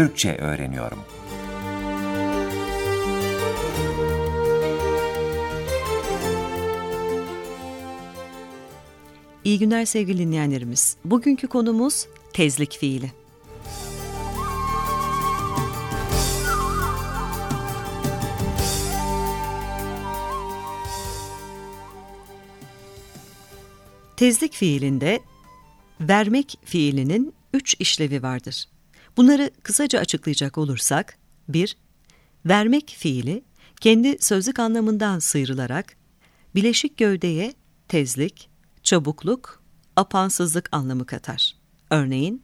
Türkçe öğreniyorum. İyi günler sevgili dinleyenlerimiz. Bugünkü konumuz tezlik fiili. Tezlik fiilinde vermek fiilinin üç işlevi vardır. Bunları kısaca açıklayacak olursak, 1. Vermek fiili, kendi sözlük anlamından sıyrılarak, bileşik gövdeye tezlik, çabukluk, apansızlık anlamı katar. Örneğin,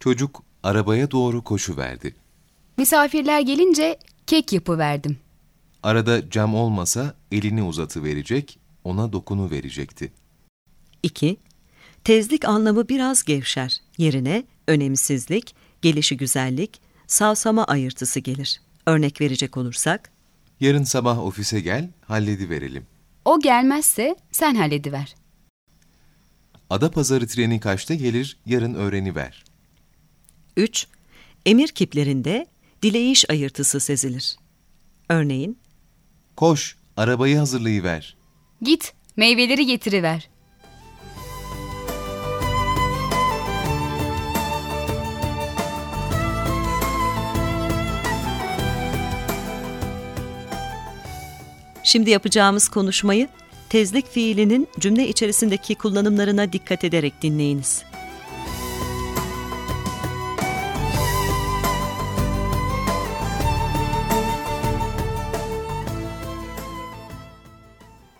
Çocuk arabaya doğru koşu verdi. Misafirler gelince kek yapıverdim. Arada cam olmasa elini uzatı verecek, ona dokunu verecekti. 2. Tezlik anlamı biraz gevşer. Yerine önemsizlik, gelişi güzellik, savsama ayırtısı gelir. Örnek verecek olursak, Yarın sabah ofise gel, halledi verelim. O gelmezse sen hallediver. Adapazarı treni kaçta gelir, yarın öğreniver. 3. Emir kiplerinde dileyiş ayırtısı sezilir. Örneğin, Koş, arabayı hazırlayıver. Git meyveleri getiriver. Şimdi yapacağımız konuşmayı tezlik fiilinin cümle içerisindeki kullanımlarına dikkat ederek dinleyiniz.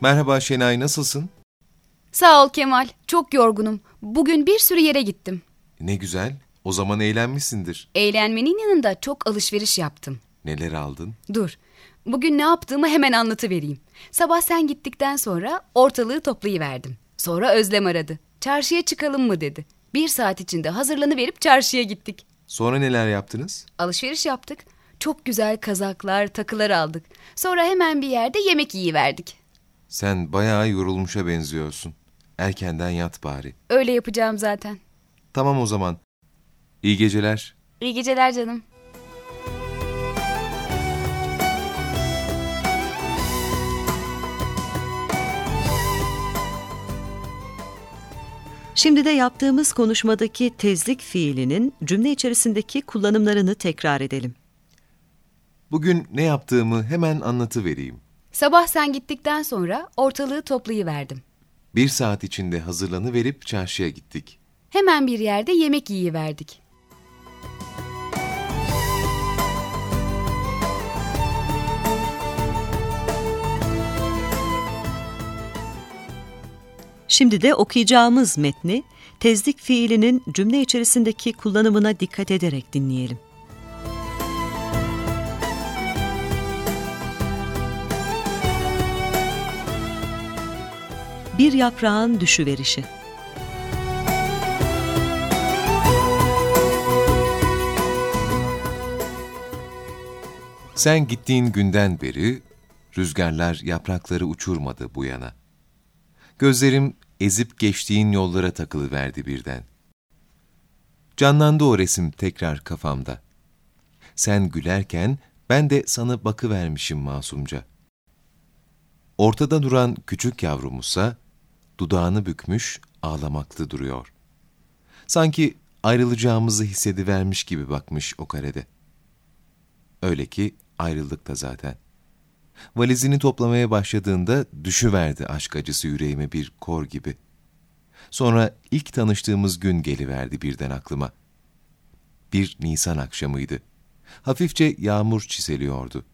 Merhaba Şenay, nasılsın? Sağ ol Kemal. Çok yorgunum. Bugün bir sürü yere gittim. Ne güzel, o zaman eğlenmişsindir. Eğlenmenin yanında çok alışveriş yaptım. Neler aldın? Dur. Bugün ne yaptığımı hemen anlatıvereyim. Sabah sen gittikten sonra ortalığı toplayıverdim. Sonra Özlem aradı. Çarşıya çıkalım mı dedi. Bir saat içinde hazırlanıverip çarşıya gittik. Sonra neler yaptınız? Alışveriş yaptık. Çok güzel kazaklar, takılar aldık. Sonra hemen bir yerde yemek yiyiverdik. Sen bayağı yorulmuşa benziyorsun. Erkenden yat bari. Öyle yapacağım zaten. Tamam o zaman. İyi geceler. İyi geceler canım. Şimdi de yaptığımız konuşmadaki tezlik fiilinin cümle içerisindeki kullanımlarını tekrar edelim. Bugün ne yaptığımı hemen anlatıvereyim. Sabah sen gittikten sonra ortalığı toplayıverdim. Bir saat içinde hazırlanıverip çarşıya gittik. Hemen bir yerde yemek yiyiverdik. Şimdi de okuyacağımız metni tezlik fiilinin cümle içerisindeki kullanımına dikkat ederek dinleyelim. Bir yaprağın düşüverişi. Sen gittiğin günden beri rüzgarlar yaprakları uçurmadı bu yana. Gözlerim ezip geçtiğin yollara takılıverdi birden. Canlandı o resim tekrar kafamda. Sen gülerken ben de sana bakıvermişim masumca. Ortada duran küçük yavrumuzsa dudağını bükmüş ağlamaklı duruyor. Sanki ayrılacağımızı hissedivermiş gibi bakmış o karede. Öyle ki ayrıldık da zaten. Valizini toplamaya başladığında düşüverdi aşk acısı yüreğime bir kor gibi. Sonra ilk tanıştığımız gün geliverdi birden aklıma. Bir Nisan akşamıydı. Hafifçe yağmur çiseliyordu.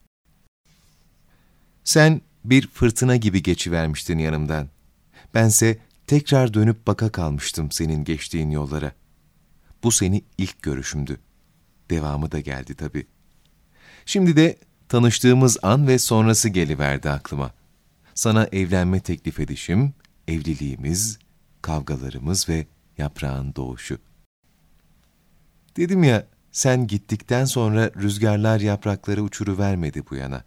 Sen bir fırtına gibi geçivermiştin yanımdan. Bense tekrar dönüp baka kalmıştım senin geçtiğin yollara. Bu seni ilk görüşümdü. Devamı da geldi tabii. Şimdi de tanıştığımız an ve sonrası geliverdi aklıma. Sana evlenme teklif edişim, evliliğimiz, kavgalarımız ve yaprağın doğuşu. Dedim ya, sen gittikten sonra rüzgarlar yaprakları uçuruvermedi bu yana.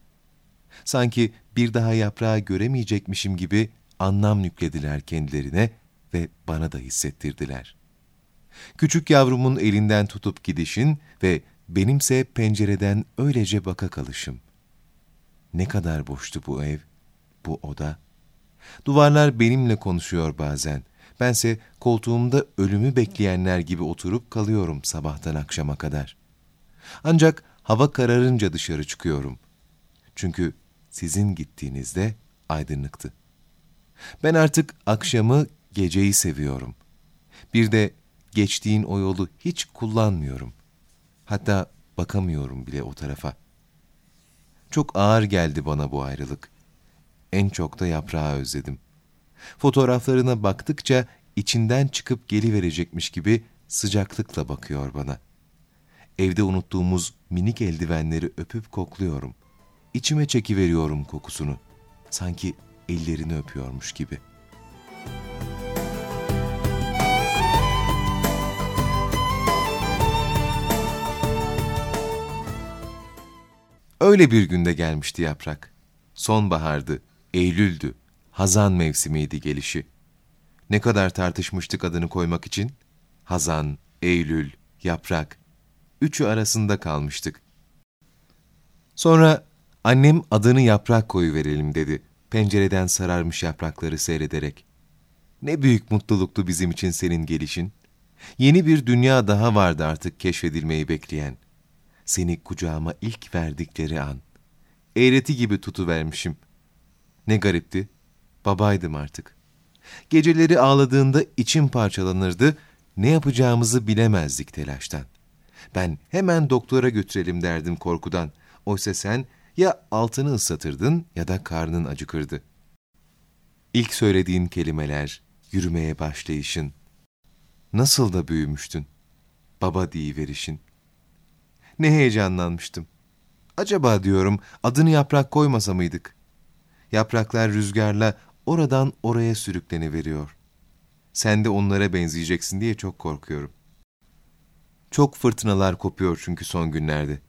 Sanki bir daha yaprağı göremeyecekmişim gibi anlam yüklediler kendilerine ve bana da hissettirdiler. Küçük yavrumun elinden tutup gidişin ve benimse pencereden öylece baka kalışım. Ne kadar boştu bu ev, bu oda. Duvarlar benimle konuşuyor bazen. Bense koltuğumda ölümü bekleyenler gibi oturup kalıyorum sabahtan akşama kadar. Ancak hava kararınca dışarı çıkıyorum. Çünkü sizin gittiğinizde aydınlıktı. Ben artık akşamı, geceyi seviyorum. Bir de geçtiğin o yolu hiç kullanmıyorum. Hatta bakamıyorum bile o tarafa. Çok ağır geldi bana bu ayrılık. En çok da yaprağı özledim. Fotoğraflarına baktıkça içinden çıkıp geliverecekmiş gibi sıcaklıkla bakıyor bana. Evde unuttuğumuz minik eldivenleri öpüp kokluyorum. İçime çekiveriyorum kokusunu. Sanki ellerini öpüyormuş gibi.'' Öyle bir günde gelmişti yaprak. Sonbahardı, Eylül'dü, hazan mevsimiydi gelişi. Ne kadar tartışmıştık adını koymak için? Hazan, Eylül, yaprak. Üçü arasında kalmıştık. Sonra annem adını yaprak koyu verelim dedi. Pencereden sararmış yaprakları seyrederek. Ne büyük mutluluktu bizim için senin gelişin. Yeni bir dünya daha vardı artık keşfedilmeyi bekleyen.'' Seni kucağıma ilk verdikleri an. Eğreti gibi tutuvermişim. Ne garipti. Babaydım artık. Geceleri ağladığında içim parçalanırdı, ne yapacağımızı bilemezdik telaştan. Ben hemen doktora götürelim derdim korkudan. Oysa sen ya altını ıslatırdın ya da karnın acıkırdı. İlk söylediğin kelimeler, yürümeye başlayışın. Nasıl da büyümüştün. Baba verişin. Ne heyecanlanmıştım. Acaba diyorum adını yaprak koymasa mıydık? Yapraklar rüzgarla oradan oraya sürükleniveriyor. Sen de onlara benzeyeceksin diye çok korkuyorum. Çok fırtınalar kopuyor çünkü son günlerde.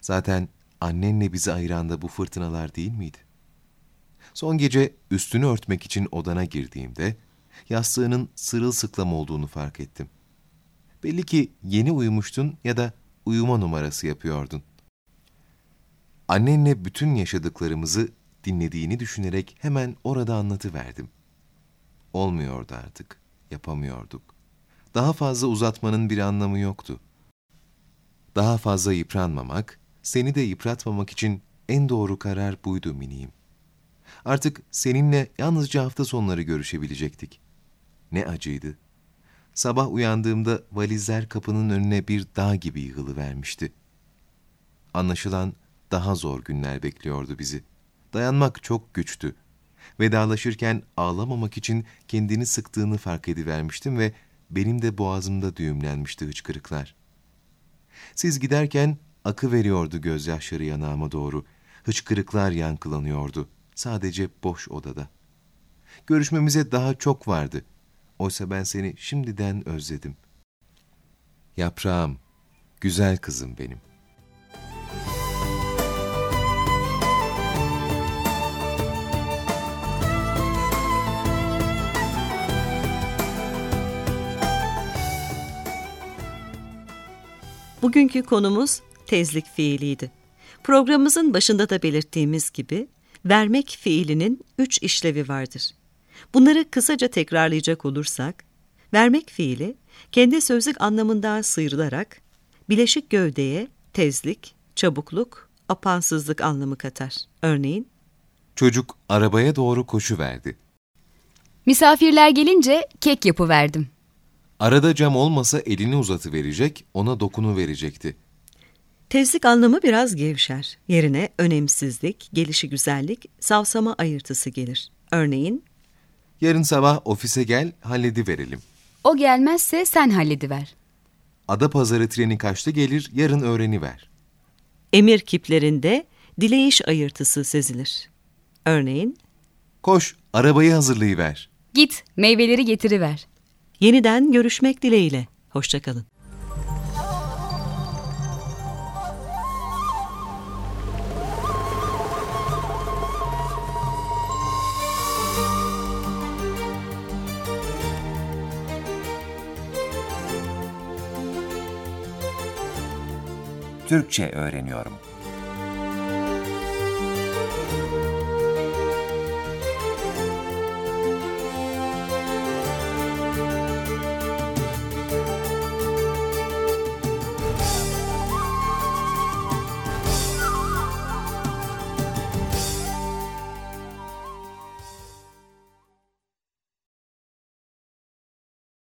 Zaten annenle bizi ayıran da bu fırtınalar değil miydi? Son gece üstünü örtmek için odana girdiğimde yastığının sırılsıklam olduğunu fark ettim. Belli ki yeni uyumuştun ya da uyuma numarası yapıyordun. Annenle bütün yaşadıklarımızı dinlediğini düşünerek hemen orada anlatıverdim. Olmuyordu artık, yapamıyorduk. Daha fazla uzatmanın bir anlamı yoktu. Daha fazla yıpranmamak, seni de yıpratmamak için en doğru karar buydu miniğim. Artık seninle yalnızca hafta sonları görüşebilecektik. Ne acıydı. Sabah uyandığımda valizler kapının önüne bir dağ gibi yığılıvermişti. Anlaşılan daha zor günler bekliyordu bizi. Dayanmak çok güçtü. Vedalaşırken ağlamamak için kendini sıktığını fark edivermiştim ve benim de boğazımda düğümlenmişti hıçkırıklar. Siz giderken akı veriyordu gözyaşları yanağıma doğru. Hıçkırıklar yankılanıyordu. Sadece boş odada. Görüşmemize daha çok vardı. Oysa ben seni şimdiden özledim. Yaprağım, güzel kızım benim. Bugünkü konumuz tezlik fiiliydi. Programımızın başında da belirttiğimiz gibi vermek fiilinin üç işlevi vardır. Bunları kısaca tekrarlayacak olursak, vermek fiili kendi sözlük anlamından sıyrılarak bileşik gövdeye tezlik, çabukluk, apansızlık anlamı katar. Örneğin, Çocuk arabaya doğru koşu verdi. Misafirler gelince kek yapıverdim. Arada cam olmasa elini uzatı verecek, ona dokunu verecekti. Tezlik anlamı biraz gevşer. Yerine önemsizlik, gelişi güzellik, savsama ayırtısı gelir. Örneğin, Yarın sabah ofise gel, halledi verelim. O gelmezse sen hallediver. Ada pazarı treni kaçta gelir, yarın öğreniver. emir kiplerinde dileyiş ayırtısı sezilir. Örneğin, Koş, arabayı hazırlayıver. Git meyveleri getiriver. yeniden görüşmek dileğiyle. Hoşçakalın. Türkçe öğreniyorum.